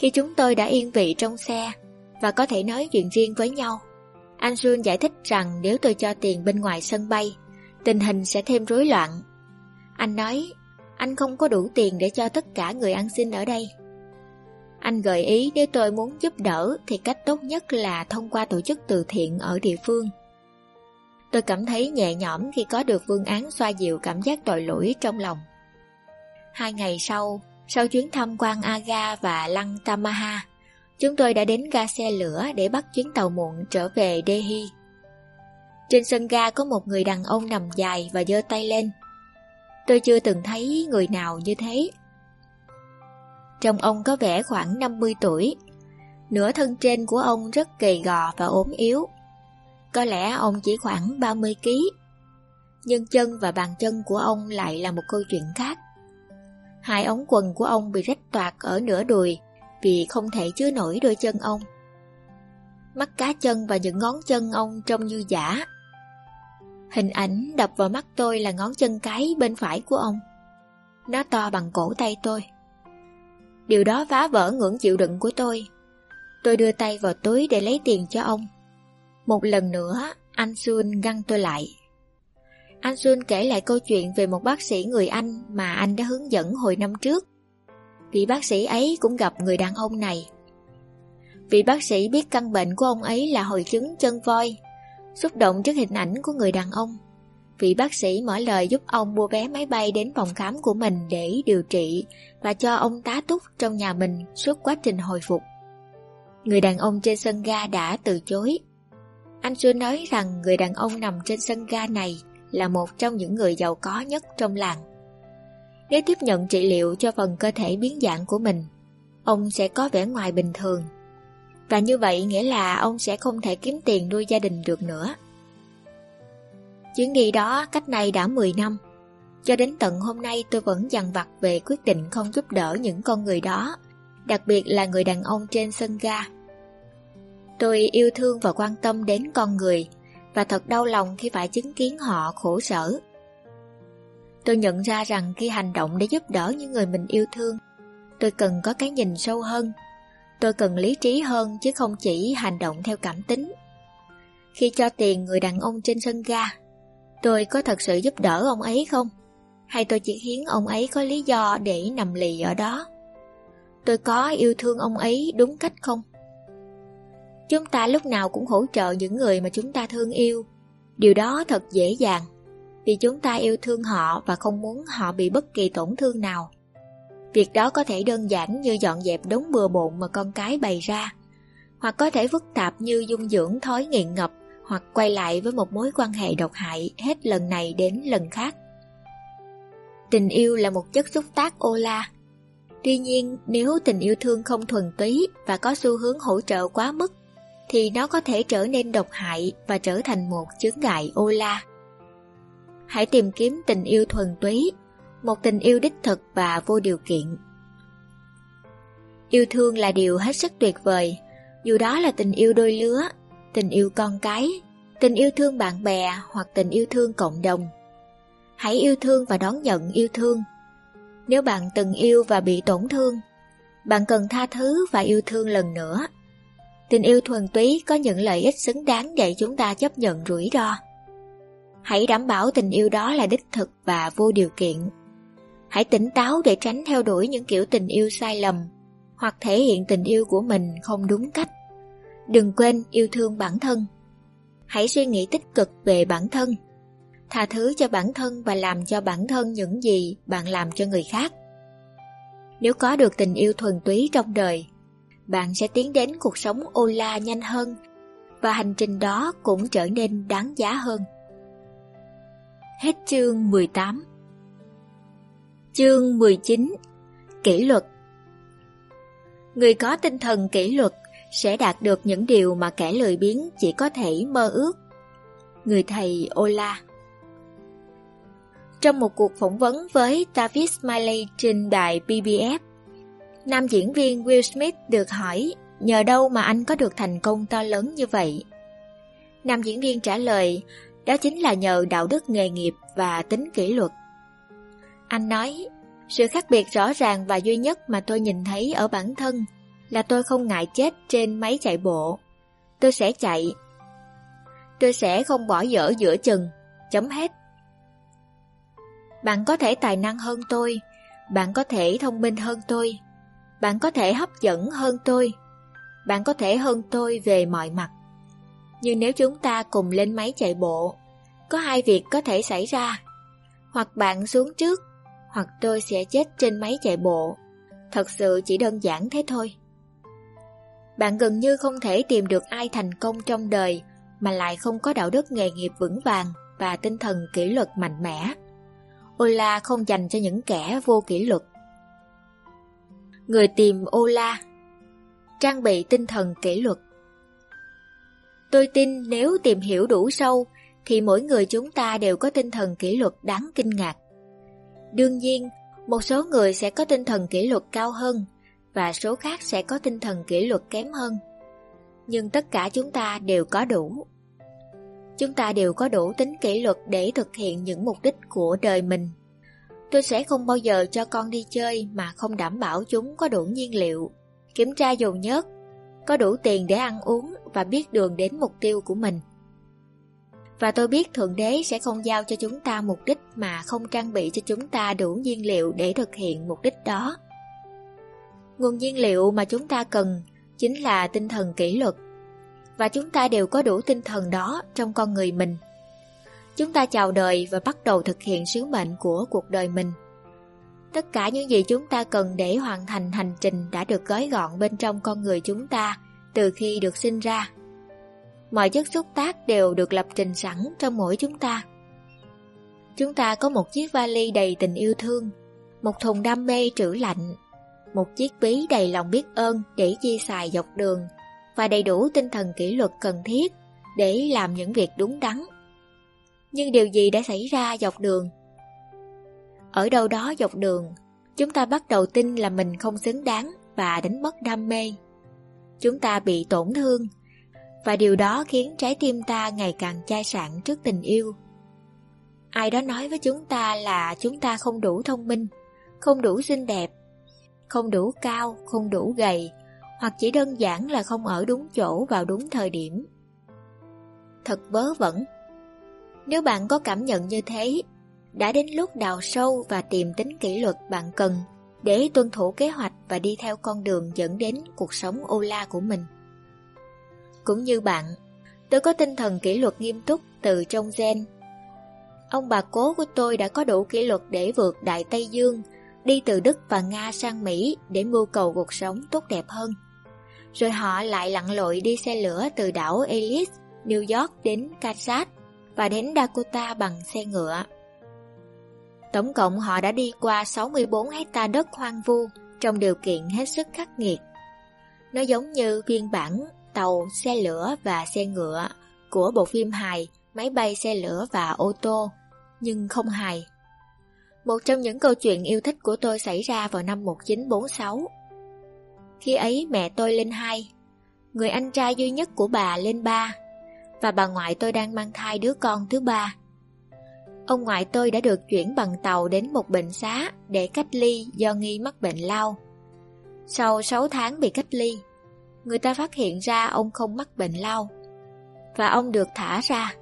A: Khi chúng tôi đã yên vị trong xe và có thể nói chuyện riêng với nhau, anh Jun giải thích rằng nếu tôi cho tiền bên ngoài sân bay, tình hình sẽ thêm rối loạn. Anh nói, anh không có đủ tiền để cho tất cả người ăn xin ở đây. Anh gợi ý nếu tôi muốn giúp đỡ thì cách tốt nhất là thông qua tổ chức từ thiện ở địa phương. Tôi cảm thấy nhẹ nhõm khi có được phương án xoa dịu cảm giác tội lỗi trong lòng. Hai ngày sau, sau chuyến thăm quan Aga và Lăng Tamaha, chúng tôi đã đến ga xe lửa để bắt chuyến tàu muộn trở về Delhi. Trên sân ga có một người đàn ông nằm dài và giơ tay lên. Tôi chưa từng thấy người nào như thế. Trông ông có vẻ khoảng 50 tuổi. Nửa thân trên của ông rất gầy gò và ốm yếu. Có lẽ ông chỉ khoảng 30 kg. Nhưng chân và bàn chân của ông lại là một câu chuyện khác. Hai ống quần của ông bị rách toạc ở nửa đùi vì không thể chứa nổi đôi chân ông. Mắt cá chân và những ngón chân ông trông như giả. Hình ảnh đập vào mắt tôi là ngón chân cái bên phải của ông. Nó to bằng cổ tay tôi. Điều đó phá vỡ ngưỡng chịu đựng của tôi. Tôi đưa tay vào túi để lấy tiền cho ông. Một lần nữa, anh Sun găng tôi lại. Anh Sun kể lại câu chuyện về một bác sĩ người Anh mà anh đã hướng dẫn hồi năm trước. Vị bác sĩ ấy cũng gặp người đàn ông này. Vị bác sĩ biết căn bệnh của ông ấy là hồi chứng chân voi, xúc động trước hình ảnh của người đàn ông. Vị bác sĩ mở lời giúp ông mua vé máy bay đến phòng khám của mình để điều trị và cho ông tá túc trong nhà mình suốt quá trình hồi phục. Người đàn ông trên sân ga đã từ chối. Anh Xuân nói rằng người đàn ông nằm trên sân ga này là một trong những người giàu có nhất trong làng. Nếu tiếp nhận trị liệu cho phần cơ thể biến dạng của mình, ông sẽ có vẻ ngoài bình thường. Và như vậy nghĩa là ông sẽ không thể kiếm tiền nuôi gia đình được nữa. Chuyến đi đó cách này đã 10 năm. Cho đến tận hôm nay tôi vẫn dằn vặt về quyết định không giúp đỡ những con người đó, đặc biệt là người đàn ông trên sân ga. Tôi yêu thương và quan tâm đến con người, và thật đau lòng khi phải chứng kiến họ khổ sở. Tôi nhận ra rằng khi hành động để giúp đỡ những người mình yêu thương, tôi cần có cái nhìn sâu hơn. Tôi cần lý trí hơn chứ không chỉ hành động theo cảm tính. Khi cho tiền người đàn ông trên sân ga, tôi có thật sự giúp đỡ ông ấy không? Hay tôi chỉ khiến ông ấy có lý do để nằm lì ở đó? Tôi có yêu thương ông ấy đúng cách không? Chúng ta lúc nào cũng hỗ trợ những người mà chúng ta thương yêu. Điều đó thật dễ dàng, vì chúng ta yêu thương họ và không muốn họ bị bất kỳ tổn thương nào. Việc đó có thể đơn giản như dọn dẹp đống bừa bộn mà con cái bày ra, hoặc có thể phức tạp như dung dưỡng thói nghiện ngập hoặc quay lại với một mối quan hệ độc hại hết lần này đến lần khác. Tình yêu là một chất xúc tác ô la. Tuy nhiên, nếu tình yêu thương không thuần túy và có xu hướng hỗ trợ quá mức, thì nó có thể trở nên độc hại và trở thành một chướng ngại ô la. Hãy tìm kiếm tình yêu thuần túy, một tình yêu đích thực và vô điều kiện. Yêu thương là điều hết sức tuyệt vời, dù đó là tình yêu đôi lứa, tình yêu con cái, tình yêu thương bạn bè hoặc tình yêu thương cộng đồng. Hãy yêu thương và đón nhận yêu thương. Nếu bạn từng yêu và bị tổn thương, bạn cần tha thứ và yêu thương lần nữa Tình yêu thuần túy có những lợi ích xứng đáng để chúng ta chấp nhận rủi ro. Hãy đảm bảo tình yêu đó là đích thực và vô điều kiện. Hãy tỉnh táo để tránh theo đuổi những kiểu tình yêu sai lầm hoặc thể hiện tình yêu của mình không đúng cách. Đừng quên yêu thương bản thân. Hãy suy nghĩ tích cực về bản thân. Tha thứ cho bản thân và làm cho bản thân những gì bạn làm cho người khác. Nếu có được tình yêu thuần túy trong đời, bạn sẽ tiến đến cuộc sống ô la nhanh hơn và hành trình đó cũng trở nên đáng giá hơn. Hết chương 18 Chương 19 Kỷ luật Người có tinh thần kỷ luật sẽ đạt được những điều mà kẻ lười biếng chỉ có thể mơ ước. Người thầy Ola Trong một cuộc phỏng vấn với David Smiley trên đài BBF, Nam diễn viên Will Smith được hỏi nhờ đâu mà anh có được thành công to lớn như vậy? Nam diễn viên trả lời đó chính là nhờ đạo đức nghề nghiệp và tính kỷ luật. Anh nói, sự khác biệt rõ ràng và duy nhất mà tôi nhìn thấy ở bản thân là tôi không ngại chết trên máy chạy bộ. Tôi sẽ chạy. Tôi sẽ không bỏ dở giữa chừng. Chấm hết. Bạn có thể tài năng hơn tôi, bạn có thể thông minh hơn tôi, bạn có thể hấp dẫn hơn tôi. Bạn có thể hơn tôi về mọi mặt. Nhưng nếu chúng ta cùng lên máy chạy bộ, có hai việc có thể xảy ra. Hoặc bạn xuống trước, hoặc tôi sẽ chết trên máy chạy bộ. Thật sự chỉ đơn giản thế thôi. Bạn gần như không thể tìm được ai thành công trong đời mà lại không có đạo đức nghề nghiệp vững vàng và tinh thần kỷ luật mạnh mẽ. Ola không dành cho những kẻ vô kỷ luật. Người tìm ô la Trang bị tinh thần kỷ luật Tôi tin nếu tìm hiểu đủ sâu thì mỗi người chúng ta đều có tinh thần kỷ luật đáng kinh ngạc. Đương nhiên, một số người sẽ có tinh thần kỷ luật cao hơn và số khác sẽ có tinh thần kỷ luật kém hơn. Nhưng tất cả chúng ta đều có đủ. Chúng ta đều có đủ tính kỷ luật để thực hiện những mục đích của đời mình. Tôi sẽ không bao giờ cho con đi chơi mà không đảm bảo chúng có đủ nhiên liệu, kiểm tra dầu nhớt, có đủ tiền để ăn uống và biết đường đến mục tiêu của mình. Và tôi biết Thượng Đế sẽ không giao cho chúng ta mục đích mà không trang bị cho chúng ta đủ nhiên liệu để thực hiện mục đích đó. Nguồn nhiên liệu mà chúng ta cần chính là tinh thần kỷ luật. Và chúng ta đều có đủ tinh thần đó trong con người mình. Chúng ta chào đời và bắt đầu thực hiện sứ mệnh của cuộc đời mình. Tất cả những gì chúng ta cần để hoàn thành hành trình đã được gói gọn bên trong con người chúng ta từ khi được sinh ra. Mọi chất xúc tác đều được lập trình sẵn trong mỗi chúng ta. Chúng ta có một chiếc vali đầy tình yêu thương, một thùng đam mê trữ lạnh, một chiếc ví đầy lòng biết ơn để chia xài dọc đường và đầy đủ tinh thần kỷ luật cần thiết để làm những việc đúng đắn. Nhưng điều gì đã xảy ra dọc đường? Ở đâu đó dọc đường, chúng ta bắt đầu tin là mình không xứng đáng và đánh mất đam mê. Chúng ta bị tổn thương và điều đó khiến trái tim ta ngày càng chai sạn trước tình yêu. Ai đó nói với chúng ta là chúng ta không đủ thông minh, không đủ xinh đẹp, không đủ cao, không đủ gầy, hoặc chỉ đơn giản là không ở đúng chỗ vào đúng thời điểm. Thật vớ vẩn. Nếu bạn có cảm nhận như thế, đã đến lúc đào sâu và tìm tính kỷ luật bạn cần để tuân thủ kế hoạch và đi theo con đường dẫn đến cuộc sống ô la của mình. Cũng như bạn, tôi có tinh thần kỷ luật nghiêm túc từ trong gen. Ông bà cố của tôi đã có đủ kỷ luật để vượt Đại Tây Dương, đi từ Đức và Nga sang Mỹ để mưu cầu cuộc sống tốt đẹp hơn. Rồi họ lại lặn lội đi xe lửa từ đảo Ellis, New York đến Kansas và đến Dakota bằng xe ngựa. Tổng cộng họ đã đi qua 64 hecta đất hoang vu trong điều kiện hết sức khắc nghiệt. Nó giống như phiên bản tàu, xe lửa và xe ngựa của bộ phim hài Máy bay, xe lửa và ô tô, nhưng không hài. Một trong những câu chuyện yêu thích của tôi xảy ra vào năm 1946. Khi ấy mẹ tôi lên hai, người anh trai duy nhất của bà lên ba, và bà ngoại tôi đang mang thai đứa con thứ ba. Ông ngoại tôi đã được chuyển bằng tàu đến một bệnh xá để cách ly do nghi mắc bệnh lao. Sau 6 tháng bị cách ly, người ta phát hiện ra ông không mắc bệnh lao và ông được thả ra.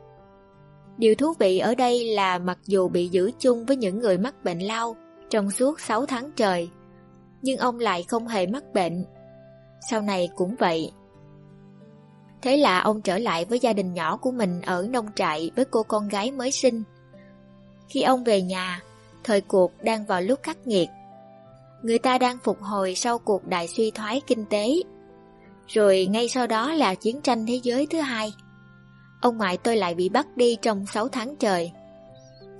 A: Điều thú vị ở đây là mặc dù bị giữ chung với những người mắc bệnh lao trong suốt 6 tháng trời, nhưng ông lại không hề mắc bệnh. Sau này cũng vậy. Thế là ông trở lại với gia đình nhỏ của mình ở nông trại với cô con gái mới sinh khi ông về nhà, thời cuộc đang vào lúc khắc nghiệt. Người ta đang phục hồi sau cuộc đại suy thoái kinh tế. Rồi ngay sau đó là chiến tranh thế giới thứ hai. Ông ngoại tôi lại bị bắt đi trong 6 tháng trời.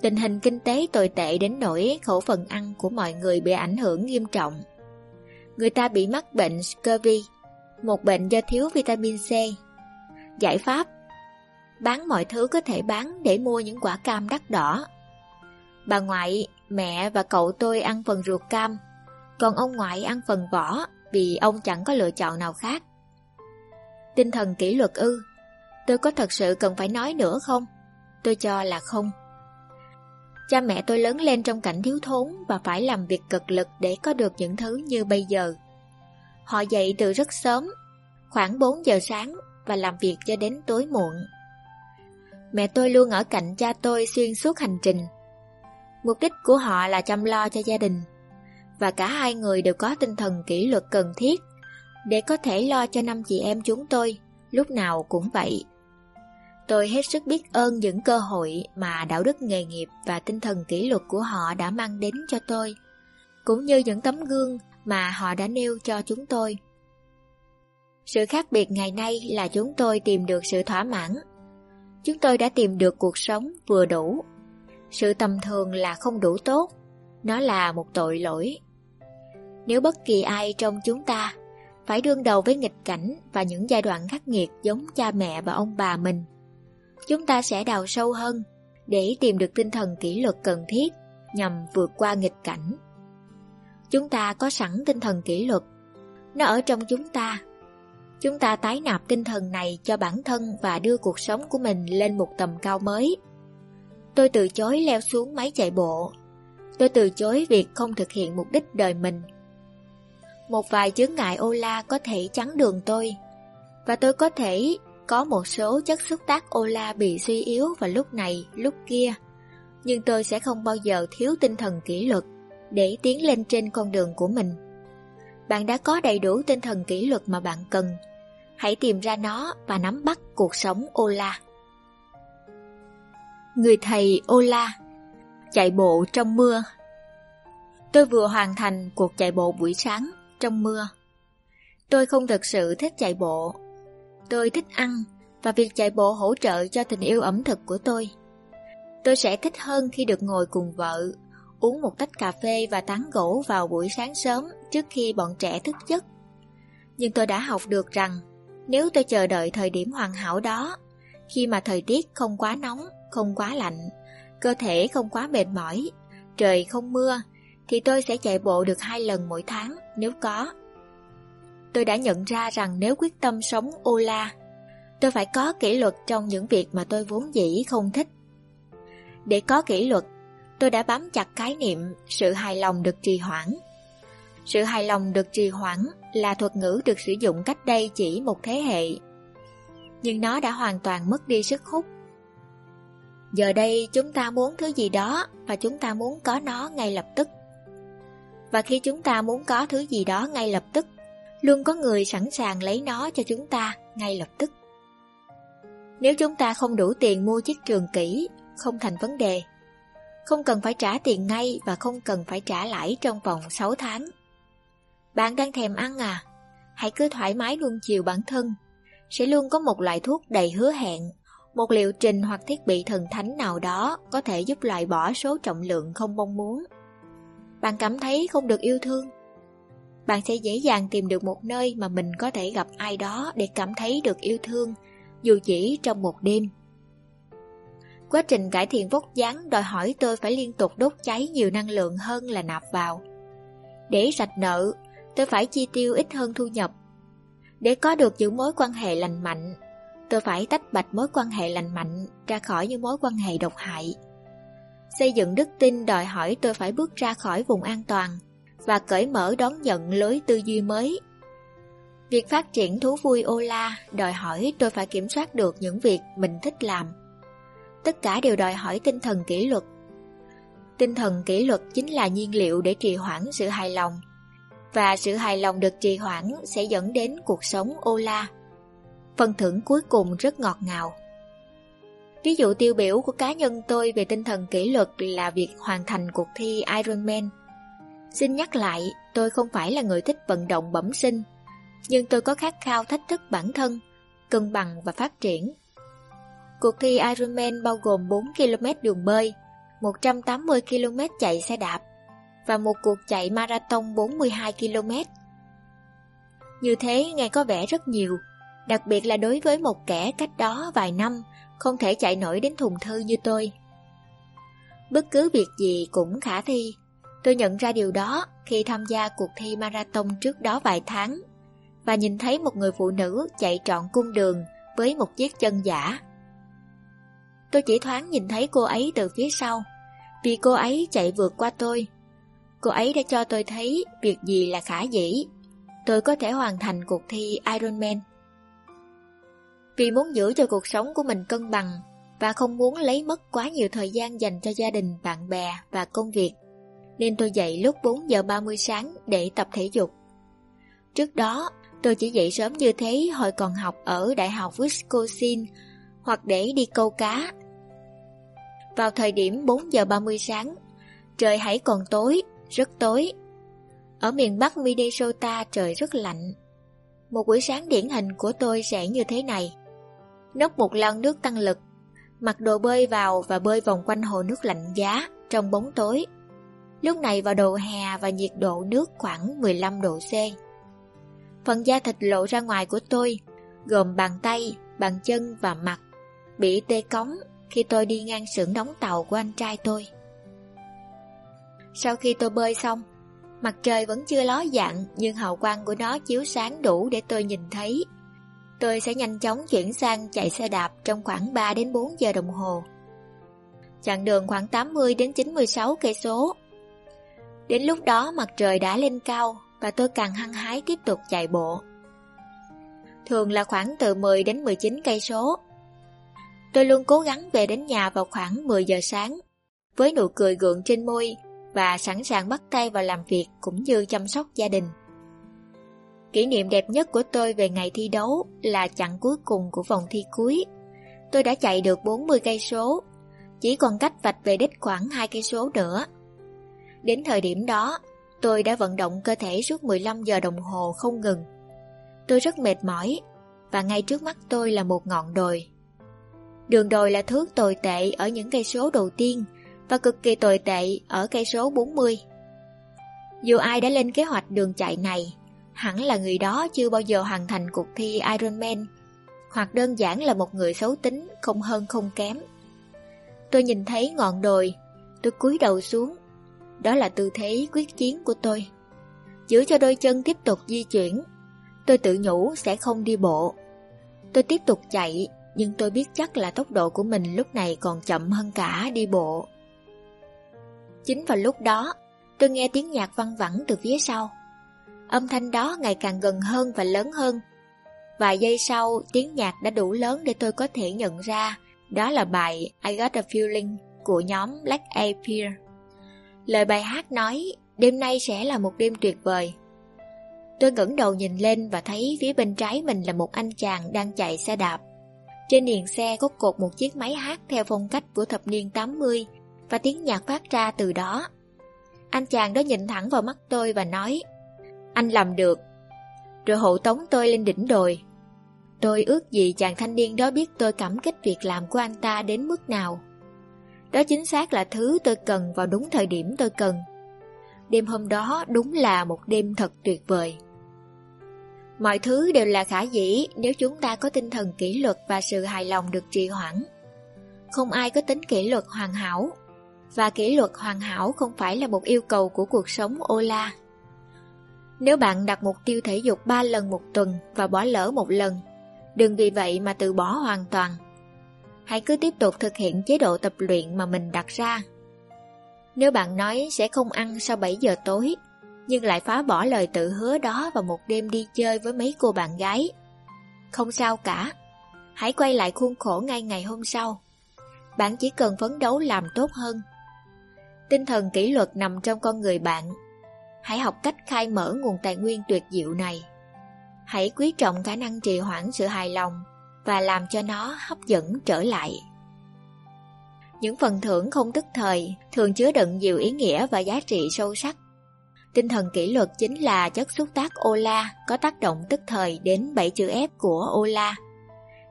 A: Tình hình kinh tế tồi tệ đến nỗi khẩu phần ăn của mọi người bị ảnh hưởng nghiêm trọng. Người ta bị mắc bệnh scurvy, một bệnh do thiếu vitamin C. Giải pháp Bán mọi thứ có thể bán để mua những quả cam đắt đỏ Bà ngoại, mẹ và cậu tôi ăn phần ruột cam, còn ông ngoại ăn phần vỏ vì ông chẳng có lựa chọn nào khác. Tinh thần kỷ luật ư, tôi có thật sự cần phải nói nữa không? Tôi cho là không. Cha mẹ tôi lớn lên trong cảnh thiếu thốn và phải làm việc cực lực để có được những thứ như bây giờ. Họ dậy từ rất sớm, khoảng 4 giờ sáng và làm việc cho đến tối muộn. Mẹ tôi luôn ở cạnh cha tôi xuyên suốt hành trình Mục đích của họ là chăm lo cho gia đình Và cả hai người đều có tinh thần kỷ luật cần thiết Để có thể lo cho năm chị em chúng tôi Lúc nào cũng vậy Tôi hết sức biết ơn những cơ hội mà đạo đức nghề nghiệp và tinh thần kỷ luật của họ đã mang đến cho tôi, cũng như những tấm gương mà họ đã nêu cho chúng tôi. Sự khác biệt ngày nay là chúng tôi tìm được sự thỏa mãn. Chúng tôi đã tìm được cuộc sống vừa đủ sự tầm thường là không đủ tốt, nó là một tội lỗi. Nếu bất kỳ ai trong chúng ta phải đương đầu với nghịch cảnh và những giai đoạn khắc nghiệt giống cha mẹ và ông bà mình, chúng ta sẽ đào sâu hơn để tìm được tinh thần kỷ luật cần thiết nhằm vượt qua nghịch cảnh. Chúng ta có sẵn tinh thần kỷ luật, nó ở trong chúng ta. Chúng ta tái nạp tinh thần này cho bản thân và đưa cuộc sống của mình lên một tầm cao mới. Tôi từ chối leo xuống máy chạy bộ. Tôi từ chối việc không thực hiện mục đích đời mình. Một vài chướng ngại ô la có thể chắn đường tôi, và tôi có thể có một số chất xúc tác ô la bị suy yếu vào lúc này, lúc kia. Nhưng tôi sẽ không bao giờ thiếu tinh thần kỷ luật để tiến lên trên con đường của mình. Bạn đã có đầy đủ tinh thần kỷ luật mà bạn cần. Hãy tìm ra nó và nắm bắt cuộc sống Ola. Người thầy Ola Chạy bộ trong mưa Tôi vừa hoàn thành cuộc chạy bộ buổi sáng trong mưa. Tôi không thực sự thích chạy bộ. Tôi thích ăn và việc chạy bộ hỗ trợ cho tình yêu ẩm thực của tôi. Tôi sẽ thích hơn khi được ngồi cùng vợ, uống một tách cà phê và tán gỗ vào buổi sáng sớm trước khi bọn trẻ thức giấc. Nhưng tôi đã học được rằng nếu tôi chờ đợi thời điểm hoàn hảo đó, khi mà thời tiết không quá nóng, không quá lạnh, cơ thể không quá mệt mỏi, trời không mưa, thì tôi sẽ chạy bộ được hai lần mỗi tháng nếu có. Tôi đã nhận ra rằng nếu quyết tâm sống ô la, tôi phải có kỷ luật trong những việc mà tôi vốn dĩ không thích. Để có kỷ luật, tôi đã bám chặt khái niệm sự hài lòng được trì hoãn. Sự hài lòng được trì hoãn là thuật ngữ được sử dụng cách đây chỉ một thế hệ. Nhưng nó đã hoàn toàn mất đi sức hút. Giờ đây chúng ta muốn thứ gì đó và chúng ta muốn có nó ngay lập tức. Và khi chúng ta muốn có thứ gì đó ngay lập tức, luôn có người sẵn sàng lấy nó cho chúng ta ngay lập tức. Nếu chúng ta không đủ tiền mua chiếc trường kỹ, không thành vấn đề. Không cần phải trả tiền ngay và không cần phải trả lãi trong vòng 6 tháng. Bạn đang thèm ăn à? Hãy cứ thoải mái luôn chiều bản thân. Sẽ luôn có một loại thuốc đầy hứa hẹn, một liệu trình hoặc thiết bị thần thánh nào đó có thể giúp loại bỏ số trọng lượng không mong muốn. Bạn cảm thấy không được yêu thương? Bạn sẽ dễ dàng tìm được một nơi mà mình có thể gặp ai đó để cảm thấy được yêu thương, dù chỉ trong một đêm. Quá trình cải thiện vóc dáng đòi hỏi tôi phải liên tục đốt cháy nhiều năng lượng hơn là nạp vào. Để sạch nợ, tôi phải chi tiêu ít hơn thu nhập. Để có được những mối quan hệ lành mạnh, tôi phải tách bạch mối quan hệ lành mạnh ra khỏi những mối quan hệ độc hại. Xây dựng đức tin đòi hỏi tôi phải bước ra khỏi vùng an toàn và cởi mở đón nhận lối tư duy mới. Việc phát triển thú vui ô la đòi hỏi tôi phải kiểm soát được những việc mình thích làm. Tất cả đều đòi hỏi tinh thần kỷ luật. Tinh thần kỷ luật chính là nhiên liệu để trì hoãn sự hài lòng. Và sự hài lòng được trì hoãn sẽ dẫn đến cuộc sống ô la. Phần thưởng cuối cùng rất ngọt ngào. Ví dụ tiêu biểu của cá nhân tôi về tinh thần kỷ luật là việc hoàn thành cuộc thi Ironman. Xin nhắc lại, tôi không phải là người thích vận động bẩm sinh, nhưng tôi có khát khao thách thức bản thân, cân bằng và phát triển. Cuộc thi Ironman bao gồm 4 km đường bơi, 180 km chạy xe đạp và một cuộc chạy marathon 42 km. Như thế nghe có vẻ rất nhiều, đặc biệt là đối với một kẻ cách đó vài năm không thể chạy nổi đến thùng thư như tôi. Bất cứ việc gì cũng khả thi. Tôi nhận ra điều đó khi tham gia cuộc thi marathon trước đó vài tháng và nhìn thấy một người phụ nữ chạy trọn cung đường với một chiếc chân giả. Tôi chỉ thoáng nhìn thấy cô ấy từ phía sau vì cô ấy chạy vượt qua tôi. Cô ấy đã cho tôi thấy việc gì là khả dĩ. Tôi có thể hoàn thành cuộc thi Ironman. Vì muốn giữ cho cuộc sống của mình cân bằng và không muốn lấy mất quá nhiều thời gian dành cho gia đình, bạn bè và công việc, nên tôi dậy lúc 4 giờ 30 sáng để tập thể dục. Trước đó, tôi chỉ dậy sớm như thế hồi còn học ở Đại học Wisconsin hoặc để đi câu cá. Vào thời điểm 4 giờ 30 sáng, trời hãy còn tối, rất tối. Ở miền Bắc Minnesota trời rất lạnh. Một buổi sáng điển hình của tôi sẽ như thế này. Nốc một lon nước tăng lực, mặc đồ bơi vào và bơi vòng quanh hồ nước lạnh giá trong bóng tối. Lúc này vào đầu hè và nhiệt độ nước khoảng 15 độ C. Phần da thịt lộ ra ngoài của tôi, gồm bàn tay, bàn chân và mặt, bị tê cống khi tôi đi ngang xưởng đóng tàu của anh trai tôi. Sau khi tôi bơi xong, mặt trời vẫn chưa ló dạng nhưng hào quang của nó chiếu sáng đủ để tôi nhìn thấy tôi sẽ nhanh chóng chuyển sang chạy xe đạp trong khoảng 3 đến 4 giờ đồng hồ. Chặng đường khoảng 80 đến 96 cây số. Đến lúc đó mặt trời đã lên cao và tôi càng hăng hái tiếp tục chạy bộ. Thường là khoảng từ 10 đến 19 cây số. Tôi luôn cố gắng về đến nhà vào khoảng 10 giờ sáng, với nụ cười gượng trên môi và sẵn sàng bắt tay vào làm việc cũng như chăm sóc gia đình. Kỷ niệm đẹp nhất của tôi về ngày thi đấu là chặng cuối cùng của vòng thi cuối. Tôi đã chạy được 40 cây số, chỉ còn cách vạch về đích khoảng 2 cây số nữa. Đến thời điểm đó, tôi đã vận động cơ thể suốt 15 giờ đồng hồ không ngừng. Tôi rất mệt mỏi, và ngay trước mắt tôi là một ngọn đồi. Đường đồi là thước tồi tệ ở những cây số đầu tiên và cực kỳ tồi tệ ở cây số 40. Dù ai đã lên kế hoạch đường chạy này, hẳn là người đó chưa bao giờ hoàn thành cuộc thi Ironman, hoặc đơn giản là một người xấu tính, không hơn không kém. Tôi nhìn thấy ngọn đồi, tôi cúi đầu xuống. Đó là tư thế quyết chiến của tôi. Giữ cho đôi chân tiếp tục di chuyển, tôi tự nhủ sẽ không đi bộ. Tôi tiếp tục chạy, nhưng tôi biết chắc là tốc độ của mình lúc này còn chậm hơn cả đi bộ. Chính vào lúc đó, tôi nghe tiếng nhạc văng vẳng từ phía sau. Âm thanh đó ngày càng gần hơn và lớn hơn. Vài giây sau, tiếng nhạc đã đủ lớn để tôi có thể nhận ra đó là bài I Got a Feeling của nhóm Black Eyed Peas. Lời bài hát nói, đêm nay sẽ là một đêm tuyệt vời. Tôi ngẩng đầu nhìn lên và thấy phía bên trái mình là một anh chàng đang chạy xe đạp. Trên niền xe có cột một chiếc máy hát theo phong cách của thập niên 80 và tiếng nhạc phát ra từ đó. Anh chàng đó nhìn thẳng vào mắt tôi và nói Anh làm được. Rồi hộ tống tôi lên đỉnh đồi. Tôi ước gì chàng thanh niên đó biết tôi cảm kích việc làm của anh ta đến mức nào. Đó chính xác là thứ tôi cần vào đúng thời điểm tôi cần. Đêm hôm đó đúng là một đêm thật tuyệt vời. Mọi thứ đều là khả dĩ nếu chúng ta có tinh thần kỷ luật và sự hài lòng được trì hoãn. Không ai có tính kỷ luật hoàn hảo, và kỷ luật hoàn hảo không phải là một yêu cầu của cuộc sống Ola. Nếu bạn đặt mục tiêu thể dục 3 lần một tuần và bỏ lỡ một lần, đừng vì vậy mà từ bỏ hoàn toàn. Hãy cứ tiếp tục thực hiện chế độ tập luyện mà mình đặt ra. Nếu bạn nói sẽ không ăn sau 7 giờ tối, nhưng lại phá bỏ lời tự hứa đó vào một đêm đi chơi với mấy cô bạn gái. Không sao cả, hãy quay lại khuôn khổ ngay ngày hôm sau. Bạn chỉ cần phấn đấu làm tốt hơn. Tinh thần kỷ luật nằm trong con người bạn. Hãy học cách khai mở nguồn tài nguyên tuyệt diệu này. Hãy quý trọng khả năng trì hoãn sự hài lòng và làm cho nó hấp dẫn trở lại. Những phần thưởng không tức thời thường chứa đựng nhiều ý nghĩa và giá trị sâu sắc. Tinh thần kỷ luật chính là chất xúc tác OLA có tác động tức thời đến 7 chữ F của OLA.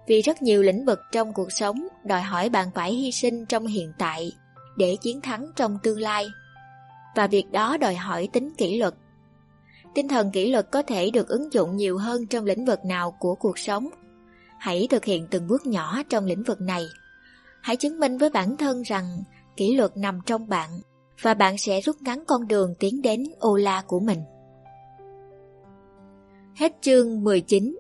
A: Vì rất nhiều lĩnh vực trong cuộc sống đòi hỏi bạn phải hy sinh trong hiện tại để chiến thắng trong tương lai. Và việc đó đòi hỏi tính kỷ luật. Tinh thần kỷ luật có thể được ứng dụng nhiều hơn trong lĩnh vực nào của cuộc sống. Hãy thực hiện từng bước nhỏ trong lĩnh vực này. Hãy chứng minh với bản thân rằng kỷ luật nằm trong bạn và bạn sẽ rút ngắn con đường tiến đến ô la của mình. Hết chương 19